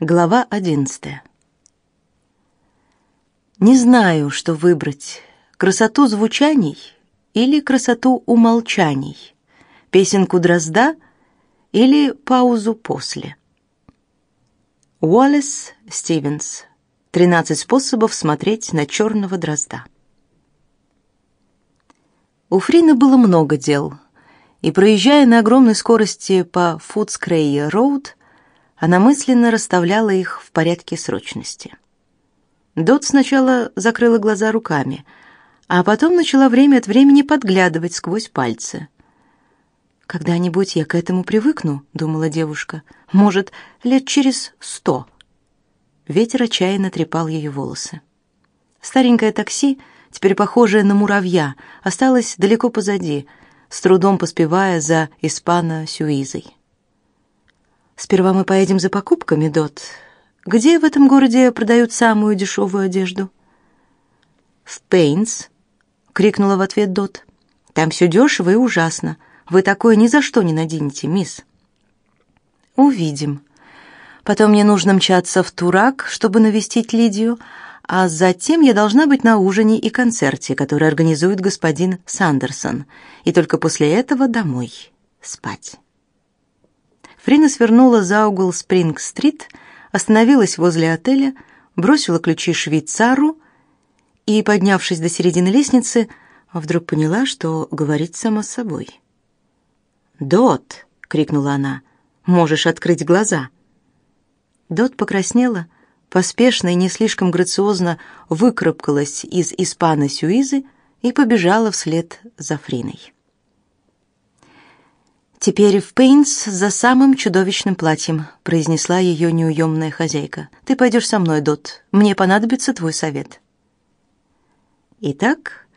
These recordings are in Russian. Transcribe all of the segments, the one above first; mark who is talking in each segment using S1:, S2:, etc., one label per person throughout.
S1: Глава одиннадцатая. Не знаю, что выбрать: красоту звучаний или красоту умолчаний, песенку дрозда или паузу после. Уоллес Стивенс. Тринадцать способов смотреть на черного дрозда. У Фрины было много дел, и проезжая на огромной скорости по Фудскрей-роуд, она мысленно расставляла их в порядке срочности. Дот сначала закрыла глаза руками, а потом начала время от времени подглядывать сквозь пальцы. «Когда-нибудь я к этому привыкну», — думала девушка. «Может, лет через сто». Ветер отчаянно трепал ее волосы. Старенькое такси, теперь похожее на муравья, осталось далеко позади, с трудом поспевая за испано-сюизой. Сперва мы поедем за покупками, Дот. Где в этом городе продают самую дешевую одежду? В Пейнс, крикнула в ответ Дот. Там все дешево и ужасно. Вы такое ни за что не наденете, мисс. Увидим. Потом мне нужно мчаться в Турак, чтобы навестить Лидию, а затем я должна быть на ужине и концерте, который организует господин Сандерсон, и только после этого домой спать. Фрина свернула за угол Спринг-стрит, остановилась возле отеля, бросила ключи швейцару и, поднявшись до середины лестницы, вдруг поняла, что говорит сама с собой. «Дот!» — крикнула она. «Можешь открыть глаза!» Дот покраснела, поспешно и не слишком грациозно выкарабкалась из испана Сюизы и побежала вслед за Фриной. «Теперь в Пейнс за самым чудовищным платьем», — произнесла ее неуемная хозяйка. «Ты пойдешь со мной, Дот. Мне понадобится твой совет». Итак,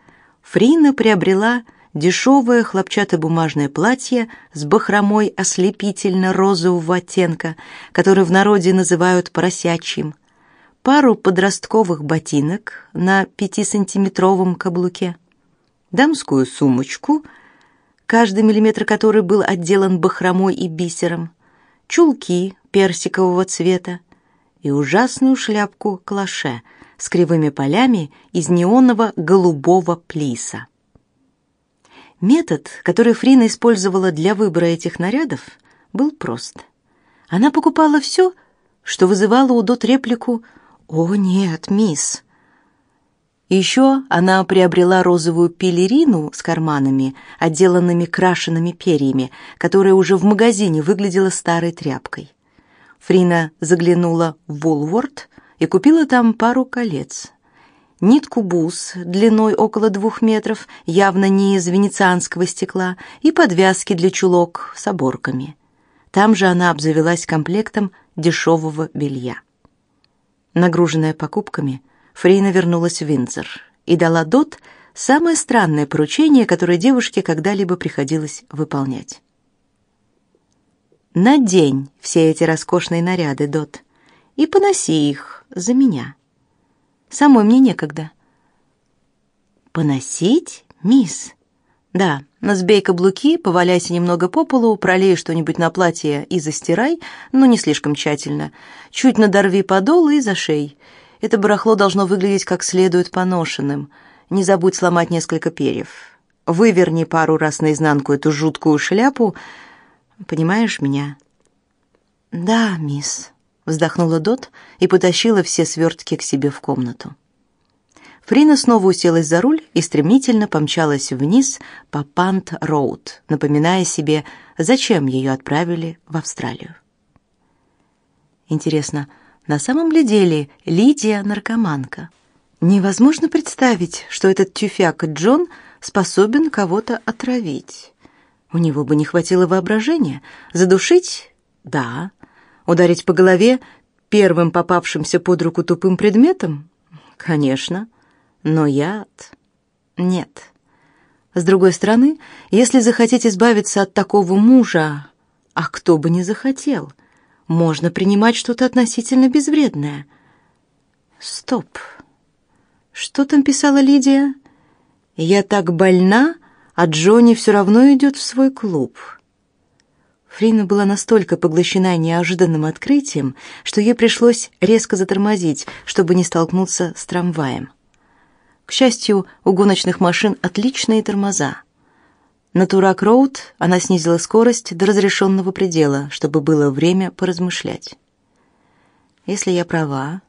S1: Фрина приобрела дешевое хлопчатобумажное платье с бахромой ослепительно-розового оттенка, который в народе называют поросячьим, пару подростковых ботинок на пятисантиметровом каблуке, дамскую сумочку — каждый миллиметр которой был отделан бахромой и бисером, чулки персикового цвета и ужасную шляпку клаше с кривыми полями из неонового голубого плиса. Метод, который Фрина использовала для выбора этих нарядов, был прост. Она покупала все, что вызывало у Дот реплику «О, нет, мисс!» Еще она приобрела розовую пелерину с карманами, отделанными крашенными перьями, которая уже в магазине выглядела старой тряпкой. Фрина заглянула в Вулворт и купила там пару колец. Нитку бус длиной около двух метров, явно не из венецианского стекла, и подвязки для чулок с оборками. Там же она обзавелась комплектом дешевого белья. Нагруженная покупками, Фрина вернулась в Виндзор и дала Дот самое странное поручение, которое девушке когда-либо приходилось выполнять. «Надень все эти роскошные наряды, Дот, и поноси их за меня. Самой мне некогда». «Поносить, мисс?» «Да, сбей каблуки, поваляйся немного по полу, пролей что-нибудь на платье и застирай, но не слишком тщательно. Чуть надорви подол и зашей. Это барахло должно выглядеть как следует поношенным. Не забудь сломать несколько перьев. Выверни пару раз наизнанку эту жуткую шляпу. Понимаешь меня? Да, мисс, вздохнула Дот и потащила все свертки к себе в комнату. Фрина снова уселась за руль и стремительно помчалась вниз по Пант-роуд, напоминая себе, зачем ее отправили в Австралию. Интересно, на самом ли деле Лидия наркоманка? Невозможно представить, что этот тюфяк Джон способен кого-то отравить. У него бы не хватило воображения. Задушить? Да. Ударить по голове первым попавшимся под руку тупым предметом? Конечно. Но яд? Нет. С другой стороны, если захотеть избавиться от такого мужа, а кто бы не захотел, можно принимать что-то относительно безвредное. Стоп. Что там писала Лидия? Я так больна, а Джонни все равно идет в свой клуб. Фрина была настолько поглощена неожиданным открытием, что ей пришлось резко затормозить, чтобы не столкнуться с трамваем. К счастью, у гоночных машин отличные тормоза. На Турак-Роуд она снизила скорость до разрешенного предела, чтобы было время поразмышлять. «Если я права,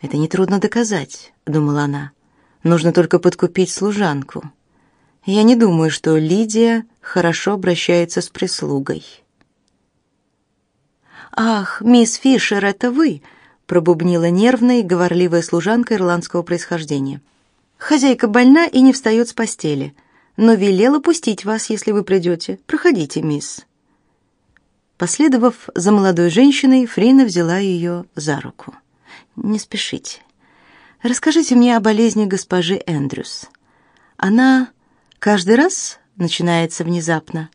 S1: это нетрудно доказать», — думала она. «Нужно только подкупить служанку. Я не думаю, что Лидия хорошо обращается с прислугой». «Ах, мисс Фишер, это вы!» — пробубнила нервная и говорливая служанка ирландского происхождения. Хозяйка больна и не встает с постели, но велела пустить вас, если вы придете. Проходите, мисс». Последовав за молодой женщиной, Фрина взяла ее за руку. «Не спешите. Расскажите мне о болезни госпожи Эндрюс. Она каждый раз начинается внезапно?»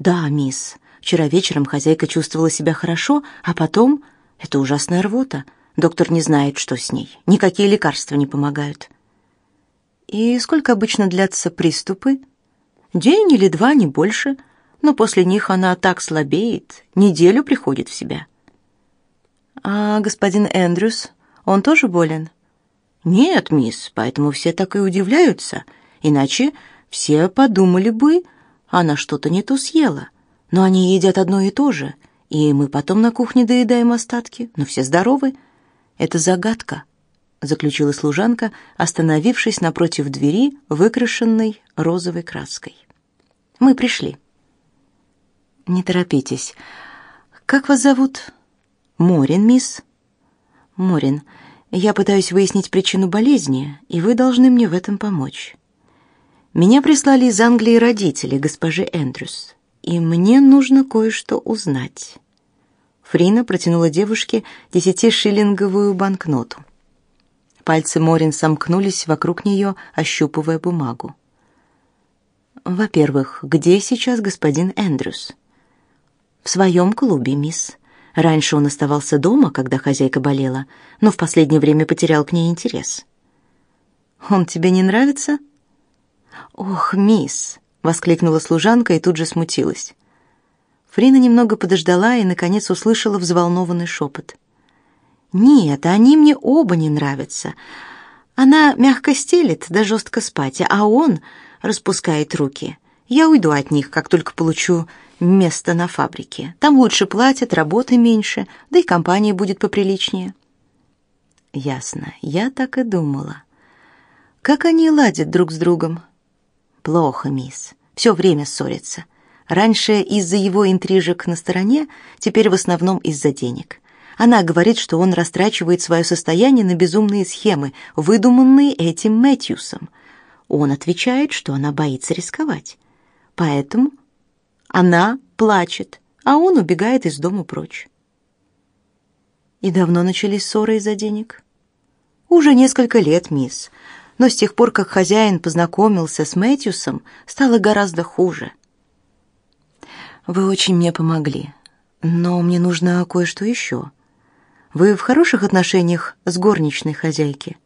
S1: «Да, мисс. Вчера вечером хозяйка чувствовала себя хорошо, а потом... Это ужасная рвота. Доктор не знает, что с ней. Никакие лекарства не помогают. И сколько обычно длятся приступы? День или два, не больше. Но после них она так слабеет, неделю приходит в себя. А господин Эндрюс, он тоже болен? Нет, мисс, поэтому все так и удивляются. Иначе все подумали бы, она что-то не то съела. Но они едят одно и то же, и мы потом на кухне доедаем остатки, но все здоровы. Это загадка заключила служанка, остановившись напротив двери, выкрашенной розовой краской. Мы пришли. Не торопитесь. Как вас зовут? Морин, мисс. Морин. Я пытаюсь выяснить причину болезни, и вы должны мне в этом помочь. Меня прислали из Англии родители госпожи Эндрюс, и мне нужно кое-что узнать. Фрина протянула девушке десятишиллинговую банкноту. Пальцы Морин сомкнулись вокруг нее, ощупывая бумагу. Во-первых, где сейчас господин Эндрюс? В своем клубе, мисс. Раньше он оставался дома, когда хозяйка болела, но в последнее время потерял к ней интерес. Он тебе не нравится? Ох, мисс, воскликнула служанка и тут же смутилась. Фрина немного подождала и наконец услышала взволнованный шепот. Нет, они мне оба не нравятся. Она мягко стелет, да жестко спать, а он распускает руки. Я уйду от них, как только получу место на фабрике. Там лучше платят, работы меньше, да и компания будет поприличнее. Ясно, я так и думала. Как они ладят друг с другом? Плохо, мисс. Все время ссорятся. Раньше из-за его интрижек на стороне, теперь в основном из-за денег. Она говорит, что он растрачивает свое состояние на безумные схемы, выдуманные этим Мэтьюсом. Он отвечает, что она боится рисковать. Поэтому она плачет, а он убегает из дома прочь. И давно начались ссоры из-за денег? Уже несколько лет, мисс. Но с тех пор, как хозяин познакомился с Мэтьюсом, стало гораздо хуже. Вы очень мне помогли, но мне нужно кое-что еще. Вы в хороших отношениях с горничной хозяйки?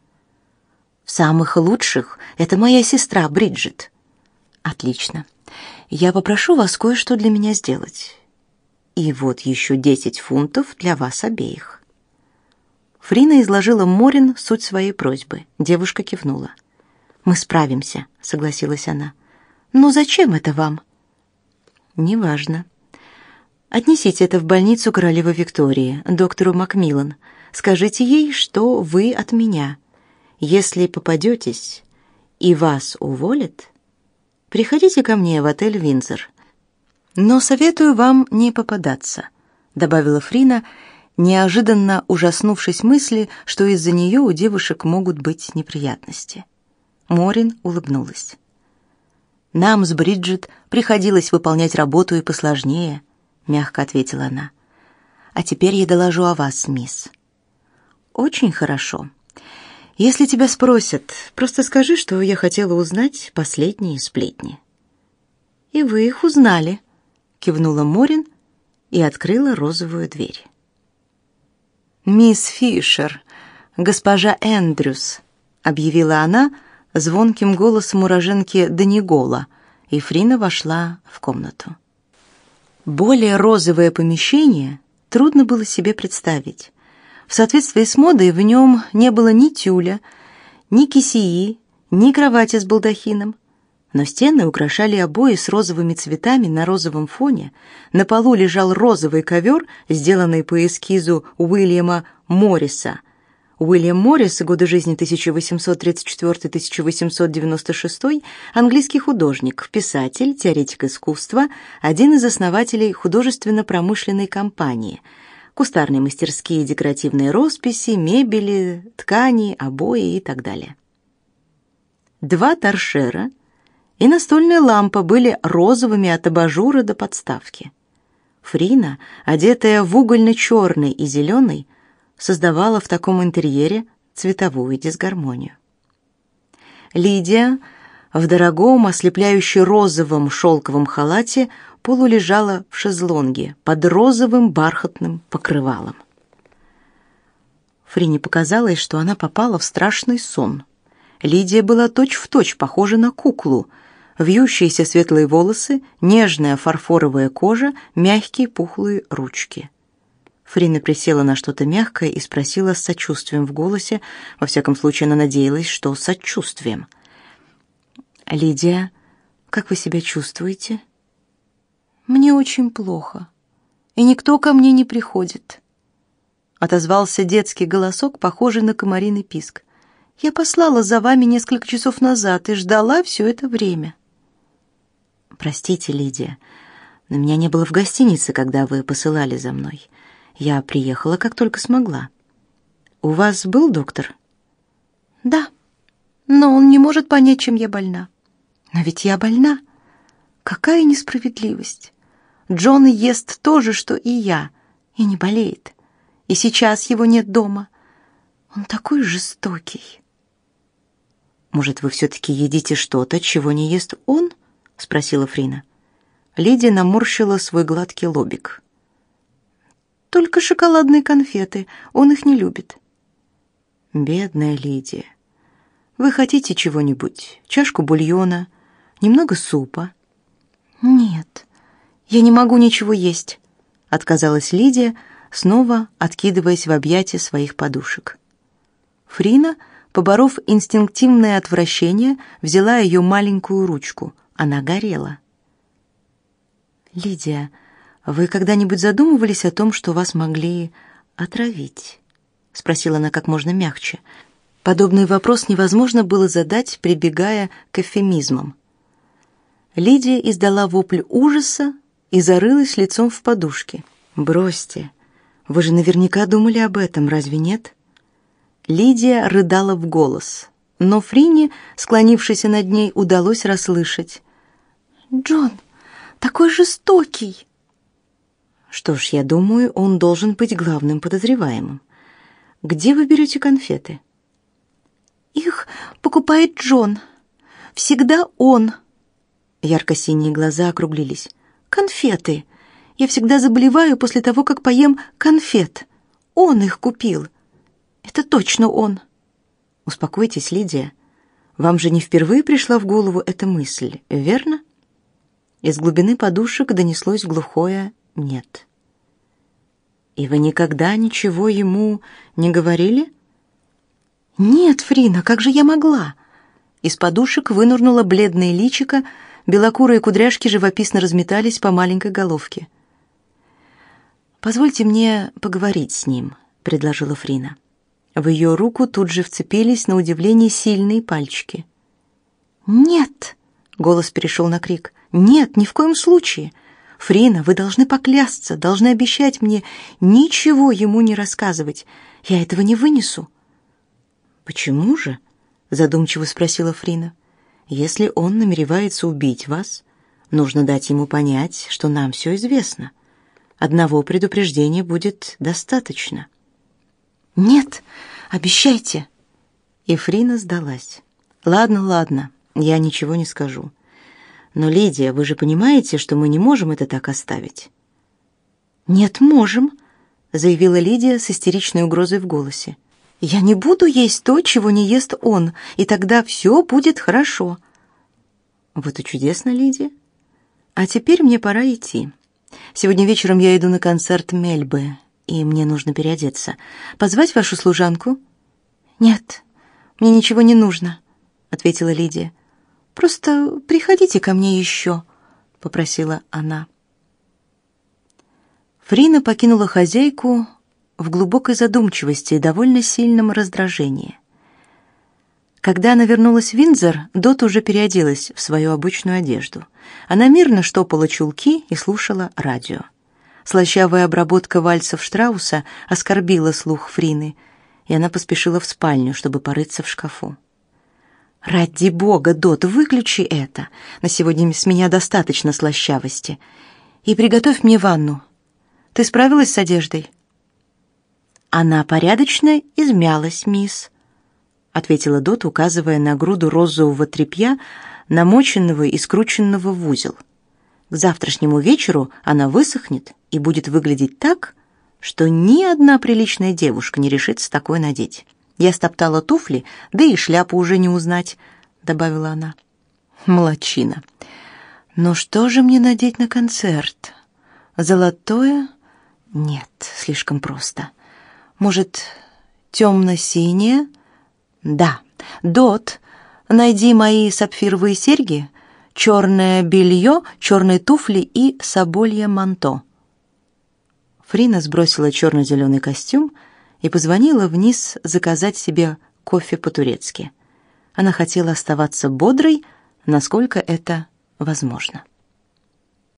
S1: В самых лучших. Это моя сестра Бриджит. Отлично. Я попрошу вас кое-что для меня сделать. И вот еще десять фунтов для вас обеих. Фрина изложила Морин суть своей просьбы. Девушка кивнула. Мы справимся, согласилась она. Но зачем это вам? Неважно. Отнесите это в больницу королевы Виктории, доктору Макмиллан. Скажите ей, что вы от меня. Если попадетесь и вас уволят, приходите ко мне в отель Винзор. Но советую вам не попадаться, добавила Фрина, неожиданно ужаснувшись мысли, что из-за нее у девушек могут быть неприятности. Морин улыбнулась. Нам с Бриджит приходилось выполнять работу и посложнее мягко ответила она. А теперь я доложу о вас, мисс. Очень хорошо. Если тебя спросят, просто скажи, что я хотела узнать последние сплетни. И вы их узнали, кивнула Морин и открыла розовую дверь. Мисс Фишер, госпожа Эндрюс, объявила она звонким голосом уроженки Данигола, и Фрина вошла в комнату. Более розовое помещение трудно было себе представить. В соответствии с модой в нем не было ни тюля, ни кисеи, ни кровати с балдахином. Но стены украшали обои с розовыми цветами на розовом фоне. На полу лежал розовый ковер, сделанный по эскизу Уильяма Морриса – Уильям Моррис, годы жизни 1834-1896, английский художник, писатель, теоретик искусства, один из основателей художественно-промышленной компании. Кустарные мастерские декоративные росписи, мебели, ткани, обои и так далее. Два торшера и настольная лампа были розовыми от абажура до подставки. Фрина, одетая в угольно-черный и зеленый, создавала в таком интерьере цветовую дисгармонию. Лидия в дорогом, ослепляюще розовом шелковом халате полулежала в шезлонге под розовым бархатным покрывалом. Фрине показалось, что она попала в страшный сон. Лидия была точь-в-точь точь похожа на куклу. Вьющиеся светлые волосы, нежная фарфоровая кожа, мягкие пухлые ручки. Фрина присела на что-то мягкое и спросила с сочувствием в голосе, во всяком случае она надеялась, что с сочувствием. «Лидия, как вы себя чувствуете?» «Мне очень плохо, и никто ко мне не приходит», — отозвался детский голосок, похожий на комариный писк. «Я послала за вами несколько часов назад и ждала все это время». «Простите, Лидия, но меня не было в гостинице, когда вы посылали за мной». Я приехала, как только смогла. У вас был доктор? Да. Но он не может понять, чем я больна. Но ведь я больна. Какая несправедливость. Джон ест то же, что и я, и не болеет. И сейчас его нет дома. Он такой жестокий. Может, вы все таки едите что-то, чего не ест он? спросила Фрина. Лидия наморщила свой гладкий лобик. Только шоколадные конфеты. Он их не любит. Бедная Лидия. Вы хотите чего-нибудь? Чашку бульона, немного супа? Нет. Я не могу ничего есть, отказалась Лидия, снова откидываясь в объятия своих подушек. Фрина, поборов инстинктивное отвращение, взяла ее маленькую ручку. Она горела. Лидия, вы когда-нибудь задумывались о том, что вас могли отравить? спросила она как можно мягче. Подобный вопрос невозможно было задать, прибегая к эвфемизмам. Лидия издала вопль ужаса и зарылась лицом в подушки. Бросьте. Вы же наверняка думали об этом, разве нет? Лидия рыдала в голос, но Фрине, склонившейся над ней, удалось расслышать: "Джон, такой жестокий. Что ж, я думаю, он должен быть главным подозреваемым. Где вы берете конфеты? Их покупает Джон. Всегда он. Ярко-синие глаза округлились. Конфеты. Я всегда заболеваю после того, как поем конфет. Он их купил. Это точно он. Успокойтесь, Лидия. Вам же не впервые пришла в голову эта мысль, верно? Из глубины подушек донеслось глухое нет. И вы никогда ничего ему не говорили? Нет, Фрина, как же я могла? Из подушек вынырнула бледное личико, белокурые кудряшки живописно разметались по маленькой головке. Позвольте мне поговорить с ним, предложила Фрина. В ее руку тут же вцепились на удивление сильные пальчики. Нет, голос перешел на крик. Нет, ни в коем случае. Фрина, вы должны поклясться, должны обещать мне ничего ему не рассказывать. Я этого не вынесу. Почему же? задумчиво спросила Фрина. Если он намеревается убить вас, нужно дать ему понять, что нам все известно. Одного предупреждения будет достаточно. Нет, обещайте. И Фрина сдалась. Ладно, ладно, я ничего не скажу. Но, Лидия, вы же понимаете, что мы не можем это так оставить. Нет, можем, заявила Лидия с истеричной угрозой в голосе. Я не буду есть то, чего не ест он, и тогда все будет хорошо. Вот и чудесно, Лидия. А теперь мне пора идти. Сегодня вечером я иду на концерт Мельбы, и мне нужно переодеться. Позвать вашу служанку? Нет, мне ничего не нужно, ответила Лидия. Просто приходите ко мне еще», — попросила она. Фрина покинула хозяйку в глубокой задумчивости и довольно сильном раздражении. Когда она вернулась в Виндзор, Дот уже переоделась в свою обычную одежду. Она мирно штопала чулки и слушала радио. Слащавая обработка вальсов Штрауса оскорбила слух Фрины, и она поспешила в спальню, чтобы порыться в шкафу. «Ради бога, Дот, выключи это! На сегодня с меня достаточно слащавости. И приготовь мне ванну. Ты справилась с одеждой?» «Она порядочно измялась, мисс», — ответила Дот, указывая на груду розового тряпья, намоченного и скрученного в узел. К завтрашнему вечеру она высохнет и будет выглядеть так, что ни одна приличная девушка не решится такое надеть. Я стоптала туфли, да и шляпу уже не узнать, добавила она. Молодчина. Но что же мне надеть на концерт? Золотое? Нет, слишком просто. Может, темно-синее? Да. Дот, найди мои сапфировые серьги, черное белье, черные туфли и соболье манто. Фрина сбросила черно-зеленый костюм и позвонила вниз заказать себе кофе по-турецки. Она хотела оставаться бодрой, насколько это возможно.